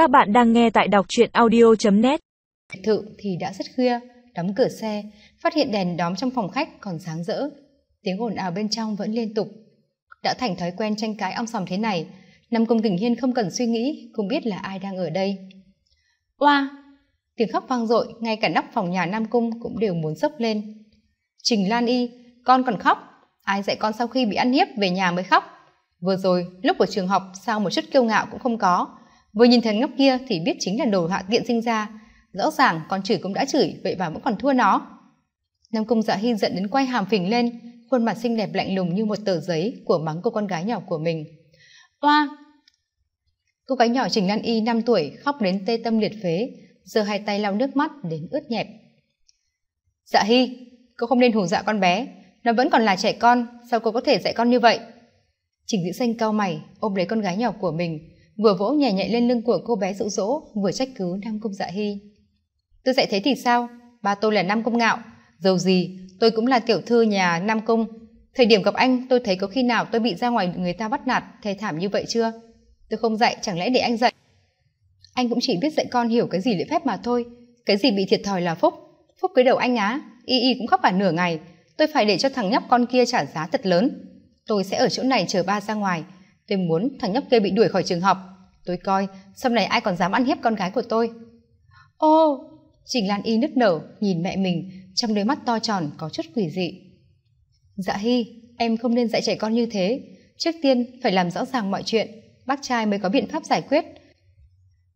Các bạn đang nghe tại đọc truyện audio.net Biệt thự thì đã rất khuya, đóng cửa xe, phát hiện đèn đóm trong phòng khách còn sáng rỡ. Tiếng ồn ào bên trong vẫn liên tục. Đã thành thói quen tranh cãi ong sòm thế này, Nam Cung Kình Hiên không cần suy nghĩ cũng biết là ai đang ở đây. Oa! Tiếng khóc vang dội, ngay cả nóc phòng nhà Nam Cung cũng đều muốn sốc lên. Trình Lan Y, con còn khóc. Ai dạy con sau khi bị ăn hiếp về nhà mới khóc. Vừa rồi, lúc ở trường học sao một chút kiêu ngạo cũng không có. Vừa nhìn thấy ngốc kia thì biết chính là đồ hạ tiện sinh ra. Rõ ràng con chửi cũng đã chửi, vậy mà vẫn còn thua nó. Nam Cung Dạ Hy giận đến quay hàm phình lên, khuôn mặt xinh đẹp lạnh lùng như một tờ giấy của mắng cô con gái nhỏ của mình. Oa! Cô gái nhỏ Trình Lan Y 5 tuổi khóc đến tê tâm liệt phế, giơ hai tay lau nước mắt đến ướt nhẹp. Dạ Hy, cô không nên hù dạ con bé, nó vẫn còn là trẻ con, sao cô có thể dạy con như vậy? Trình Dĩ Xanh cau mày, ôm lấy con gái nhỏ của mình, vừa vỗ nhẹ nhẹ lên lưng của cô bé dụ dỗ, vừa trách cứ Nam Cung Dạ Hy. Tôi dạy thế thì sao? Ba tôi là Nam Cung Ngạo, dầu gì, tôi cũng là tiểu thư nhà Nam Cung. Thời điểm gặp anh, tôi thấy có khi nào tôi bị ra ngoài người ta bắt nạt, thê thảm như vậy chưa? Tôi không dạy, chẳng lẽ để anh dạy? Anh cũng chỉ biết dạy con hiểu cái gì lễ phép mà thôi. Cái gì bị thiệt thòi là phúc. Phúc cưới đầu anh á, y y cũng khóc cả nửa ngày. Tôi phải để cho thằng nhóc con kia trả giá thật lớn. Tôi sẽ ở chỗ này chờ ba ra ngoài. Tôi muốn thằng nhóc kia bị đuổi khỏi trường học. Tôi coi, sau này ai còn dám ăn hiếp con gái của tôi. Ô, Trình Lan Y nức nở, nhìn mẹ mình, trong đôi mắt to tròn có chút quỷ dị. Dạ Hy, em không nên dạy trẻ con như thế. Trước tiên phải làm rõ ràng mọi chuyện, bác trai mới có biện pháp giải quyết.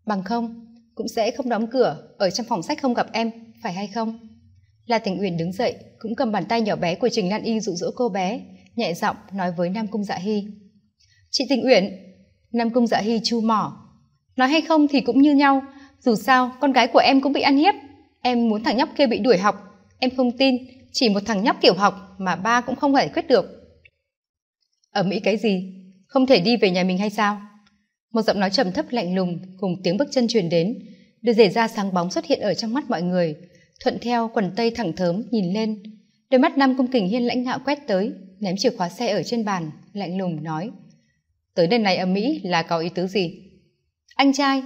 Bằng không, cũng sẽ không đóng cửa, ở trong phòng sách không gặp em, phải hay không? La Tình Uyển đứng dậy, cũng cầm bàn tay nhỏ bé của Trình Lan Y dụ dỗ cô bé, nhẹ giọng nói với Nam Cung Dạ Hy. Chị Tình Uyển, Nam Cung Dạ Hy chu mỏ. Nói hay không thì cũng như nhau, dù sao con gái của em cũng bị ăn hiếp. Em muốn thằng nhóc kia bị đuổi học, em không tin, chỉ một thằng nhóc tiểu học mà ba cũng không giải quyết được. Ở Mỹ cái gì? Không thể đi về nhà mình hay sao? Một giọng nói trầm thấp lạnh lùng cùng tiếng bước chân truyền đến, đưa rể ra sáng bóng xuất hiện ở trong mắt mọi người. Thuận theo quần tây thẳng thớm nhìn lên, đôi mắt Nam Cung Kình Hiên lãnh ngạo quét tới, ném chìa khóa xe ở trên bàn, lạnh lùng nói: "Tới đây này ở Mỹ là có ý tứ gì?" "Anh trai."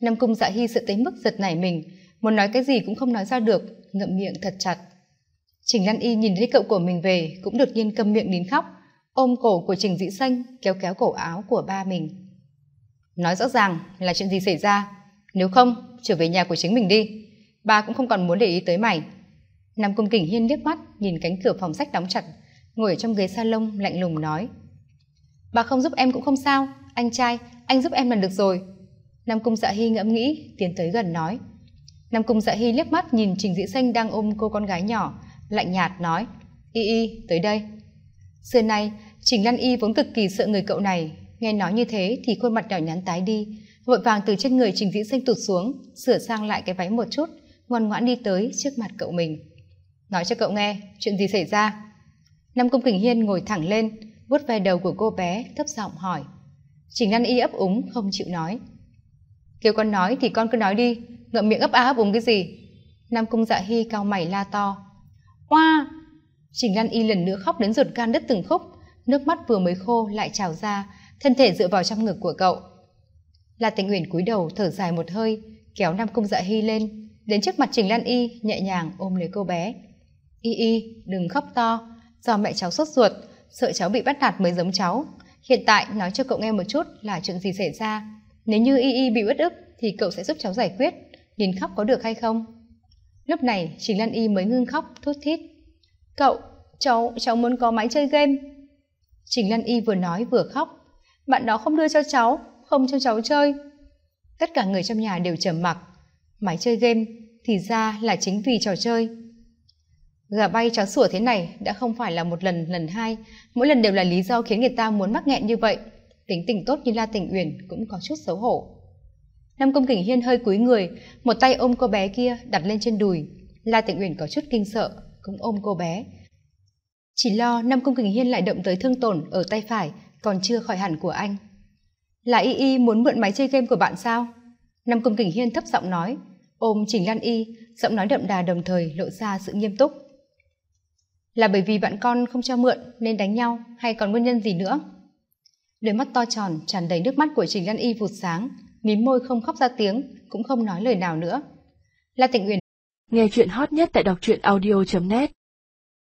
Nam Cung Dạ Hy sợ tới mức giật nảy mình, muốn nói cái gì cũng không nói ra được, ngậm miệng thật chặt. Trình Lan Y nhìn thấy cậu của mình về cũng đột nhiên câm miệng nín khóc, ôm cổ của Trình Dĩ Xanh kéo kéo cổ áo của ba mình. Nói rõ ràng là chuyện gì xảy ra, nếu không trở về nhà của chính mình đi, ba cũng không còn muốn để ý tới mày. Nam Cung Kình Hiên liếc mắt nhìn cánh cửa phòng sách đóng chặt, ngồi ở trong ghế salon lạnh lùng nói: "Bà không giúp em cũng không sao, anh trai, anh giúp em là được rồi." Nam Cung Dạ Hy ngẫm nghĩ, tiến tới gần nói. Nam Cung Dạ Hy liếc mắt nhìn Trình Dĩ Xanh đang ôm cô con gái nhỏ, lạnh nhạt nói: "Y Y, tới đây." Xưa nay, Trình Lan Y vốn cực kỳ sợ người cậu này, nghe nói như thế thì khuôn mặt nhỏ nhắn tái đi, vội vàng từ trên người Trình Dĩ Xanh tụt xuống, sửa sang lại cái váy một chút, ngoan ngoãn đi tới trước mặt cậu mình. Nói cho cậu nghe, chuyện gì xảy ra? Nam Cung Kình Hiên ngồi thẳng lên, vuốt ve đầu của cô bé, thấp giọng hỏi. Trình Lan Y ấp úng không chịu nói. Kêu con nói thì con cứ nói đi, ngậm miệng ấp á ấp úng cái gì? Nam Cung Dạ Hy cao mày la to. Oa! Trình Lan Y lần nữa khóc đến ruột gan đứt từng khúc, nước mắt vừa mới khô lại trào ra, thân thể dựa vào trong ngực của cậu. La Tịnh Uyển cúi đầu thở dài một hơi, kéo Nam Cung Dạ Hy lên, đến trước mặt Trình Lan Y nhẹ nhàng ôm lấy cô bé. Y Y, đừng khóc to, do mẹ cháu sốt ruột, sợ cháu bị bắt nạt mới giống cháu. Hiện tại nói cho cậu nghe một chút là chuyện gì xảy ra. Nếu như Y Y bị uất ức thì cậu sẽ giúp cháu giải quyết, nhìn khóc có được hay không? Lúc này Trình Lan Y mới ngưng khóc, thút thít. Cậu, cháu, cháu muốn có máy chơi game. Trình Lan Y vừa nói vừa khóc. Bạn đó không đưa cho cháu, không cho cháu chơi. Tất cả người trong nhà đều trầm mặc. Máy chơi game thì ra là chính vì trò chơi. Gà bay chó sủa thế này đã không phải là một lần lần hai, mỗi lần đều là lý do khiến người ta muốn mắc nghẹn như vậy. Tính tình tốt như La Tình Uyển cũng có chút xấu hổ. Nam Công Kình Hiên hơi cúi người, một tay ôm cô bé kia đặt lên trên đùi. La Tịnh Uyển có chút kinh sợ, cũng ôm cô bé. Chỉ lo Nam Công Kình Hiên lại động tới thương tổn ở tay phải, còn chưa khỏi hẳn của anh. Là Y Y muốn mượn máy chơi game của bạn sao? Nam Công Kình Hiên thấp giọng nói, ôm Trình Lan Y, giọng nói đậm đà đồng thời lộ ra sự nghiêm túc. Là bởi vì bạn con không cho mượn nên đánh nhau hay còn nguyên nhân gì nữa? Đôi mắt to tròn tràn đầy nước mắt của Trình Lan Y vụt sáng, mím môi không khóc ra tiếng cũng không nói lời nào nữa la tịnh uyển nghe chuyện hot nhất tại đọc truyện audio net